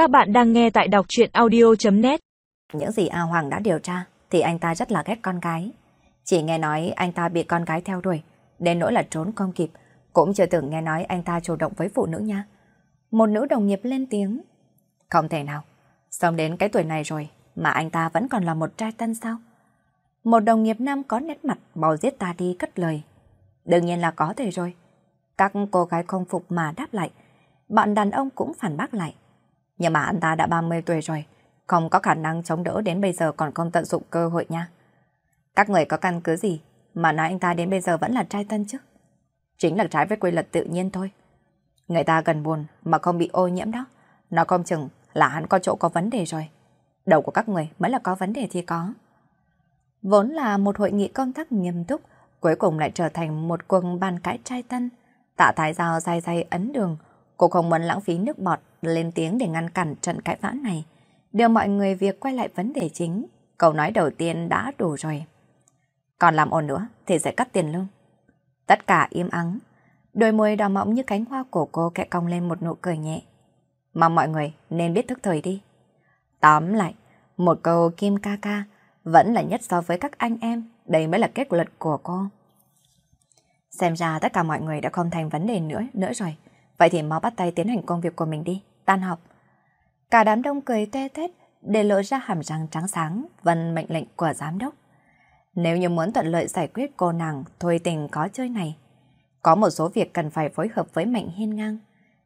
Các bạn đang nghe tại đọc chuyện audio.net Những gì A Hoàng đã điều tra thì anh ta rất là ghét con gái. Chỉ nghe nói anh ta bị con gái theo đuổi, đến nỗi là trốn không kịp, cũng chưa từng nghe nói anh ta chủ động với phụ nữ nha. Một nữ đồng nghiệp lên tiếng. Không thể nào, sống đến cái tuổi này rồi mà anh ta vẫn còn là một trai tân sao? Một đồng nghiệp nam có nét mặt mau giết ta đi cất lời. Đương nhiên là có thể rồi. Các cô gái không phục mà đáp lại. Bọn đàn ông cũng phản bác lại. Nhưng mà anh ta đã 30 tuổi rồi, không có khả năng chống đỡ đến bây giờ còn không tận dụng cơ hội nha. Các người có căn cứ gì mà nói anh ta đến bây giờ vẫn là trai tân chứ? Chính là trái với quy luật tự nhiên thôi. Người ta gần buồn mà không bị ô nhiễm đó. Nó không chừng là hắn có chỗ có vấn đề rồi. Đầu của các người mới là có vấn đề thì có. Vốn là một hội nghị công tác nghiêm túc, cuối cùng lại trở thành một cuộc bàn cãi trai tân. Tạ Thái Giao dai dai ấn đường, cô không muốn lãng phí nước bọt lên tiếng để ngăn cản trận cãi vã này. Đưa mọi người việc quay lại vấn đề chính, câu nói đầu tiên đã đủ rồi. Còn làm ồn nữa thì sẽ cắt tiền lương. Tất cả im ắng, đôi môi đỏ mỏng như cánh hoa của cô kẹ cong lên một nụ cười nhẹ. Mong mọi người nên biết thức thời đi. Tóm lại, một câu kim ca ca vẫn là nhất so với các anh em, đây mới là kết luận của cô. Xem ra tất cả mọi người đã không thành vấn đề nữa nữa rồi. Vậy thì mau bắt tay tiến hành công việc của mình đi, tan học. Cả đám đông cười tê tết để lộ ra hàm răng trắng sáng vân mệnh lệnh của giám đốc. Nếu như muốn thuận lợi giải quyết cô nàng thôi tình có chơi này, có một số việc cần phải phối hợp với Mạnh Hiên Ngang.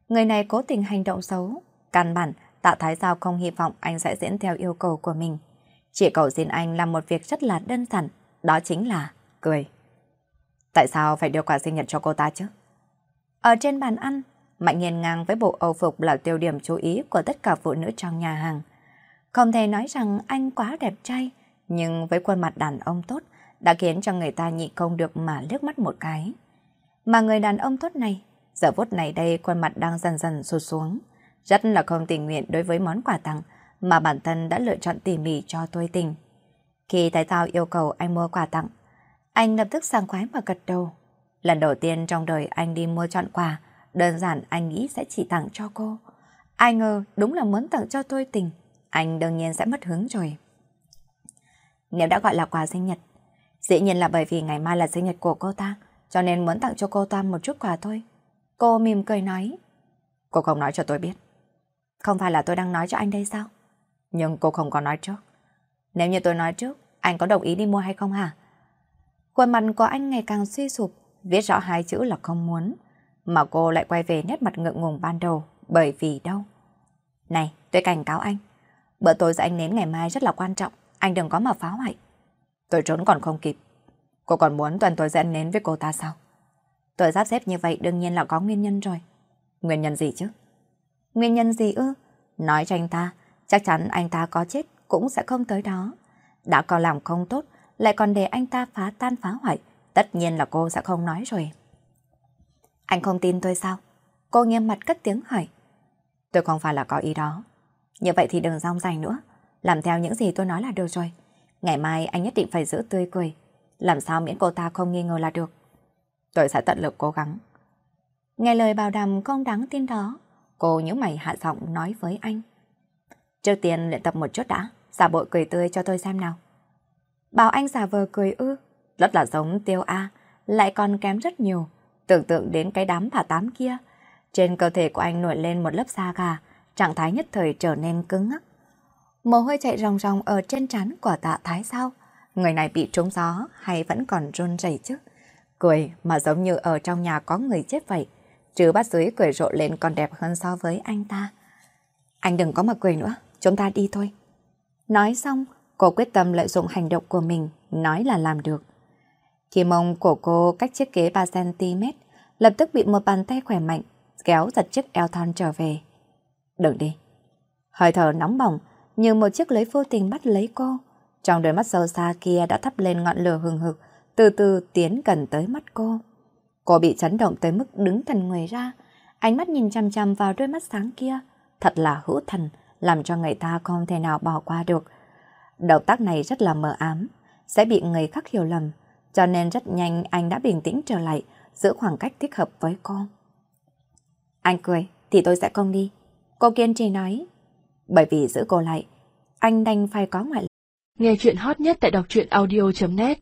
Người này cố tình hành động xấu, căn bản Tạ Thái Giao không hy vọng anh sẽ diễn theo yêu cầu của mình. Chỉ cầu xin anh làm một việc rất là đơn giản, đó chính là cười. Tại sao phải đưa quà sinh nhật cho cô ta chứ? Ở trên bàn ăn, Mạnh nhìn ngang với bộ âu phục là tiêu điểm chú ý của tất cả phụ nữ trong nhà hàng. Không thể nói rằng anh quá đẹp trai, nhưng với khuôn mặt đàn ông tốt đã khiến cho người ta nhị không được mà liếc mắt một cái. Mà người đàn ông tốt này, giờ phút này đây khuôn mặt đang dần dần sụt xuống, rất là không tình nguyện đối với món quà tặng mà bản thân đã lựa chọn tỉ mỉ cho tôi tình. Khi Thái Tao yêu cầu anh mua quà tặng, anh lập tức sảng khoái mà gật đầu. Lần đầu tiên trong đời anh đi mua chọn quà, đơn giản anh nghĩ sẽ chỉ tặng cho cô. Ai ngờ đúng là muốn tặng cho tôi tình, anh đương nhiên sẽ mất hứng rồi. Nếu đã gọi là quà sinh nhật, dĩ nhiên là bởi vì ngày mai là sinh nhật của cô ta, cho nên muốn tặng cho cô ta một chút quà thôi. Cô mỉm cười nói. Cô không nói cho tôi biết. Không phải là tôi đang nói cho anh đây sao? Nhưng cô không có nói trước. Nếu như tôi nói trước, anh có đồng ý đi mua hay không hả? Khuôn mặt của anh ngày càng suy sụp, viết rõ hai chữ là không muốn. Mà cô lại quay về nét mặt ngượng ngùng ban đầu, bởi vì đâu? Này, tôi cảnh cáo anh. Bữa tối giữa anh nến ngày mai rất là quan trọng, anh đừng có mà phá hoại. Tôi trốn còn không kịp. Cô còn muốn tuần tôi sẽ ăn nến với cô ta sao? Tôi sắp xếp như vậy đương nhiên là có nguyên nhân rồi. Nguyên nhân gì chứ? Nguyên nhân gì ư? Nói cho anh ta, chắc chắn anh ta có chết cũng sẽ không tới đó. Đã có làm không tốt, lại còn để anh ta phá tan phá hoại, tất nhiên là cô sẽ không nói rồi. Anh không tin tôi sao? Cô nghiêm mặt cất tiếng hỏi. Tôi không phải là có ý đó. Như vậy thì đừng rong rành nữa. Làm theo những gì tôi nói là được rồi. Ngày mai anh nhất định phải giữ tươi cười. Làm sao miễn cô ta không nghi ngờ là được. Tôi sẽ tận lực cố gắng. Nghe lời bảo đảm không đáng tin đó, cô nhớ mày hạ giọng nói với anh. Trước tiên luyện tập một chút đã, giả bộ cười tươi cho tôi xem nào. Bảo anh giả vờ cười ư, rất là giống tiêu A, lại còn kém rất nhiều. Tưởng tượng đến cái đám thả tám kia, trên cơ thể của anh nổi lên một lớp da gà, trạng thái nhất thời trở nên cứng ngắc. Mồ hôi chạy ròng ròng ở trên trán của tạ thái sao? Người này bị trúng gió hay vẫn còn run rẩy chứ? Cười mà giống như ở trong nhà có người chết vậy. Chứ bát dưới cười rộ lên còn đẹp hơn so với anh ta. Anh đừng có mà cười nữa, chúng ta đi thôi. Nói xong, cô quyết tâm lợi dụng hành động của mình, nói là làm được. Khi mông của cô cách chiếc ghế 3cm, lập tức bị một bàn tay khỏe mạnh, kéo giật chiếc eo thon trở về. Đừng đi. Hơi thở nóng bỏng, như một chiếc lưới vô tình bắt lấy cô. Trong đôi mắt sâu xa kia đã thắp lên ngọn lửa hừng hực, từ từ tiến gần tới mắt cô. Cô bị chấn động tới mức đứng thần người ra, ánh mắt nhìn chăm chăm vào đôi mắt sáng kia, thật là hữu thần, làm cho người ta không thể nào bỏ qua được. Động tác này rất là mờ ám, sẽ bị người khác hiểu lầm, cho nên rất nhanh anh đã bình tĩnh trở lại, giữ khoảng cách thích hợp với cô. Anh cười, thì tôi sẽ không đi. Cô kiên trì nói. Bởi vì giữ cô lại, anh đành phải có ngoại lệ. Nghe chuyện hot nhất tại đọc truyện audio.net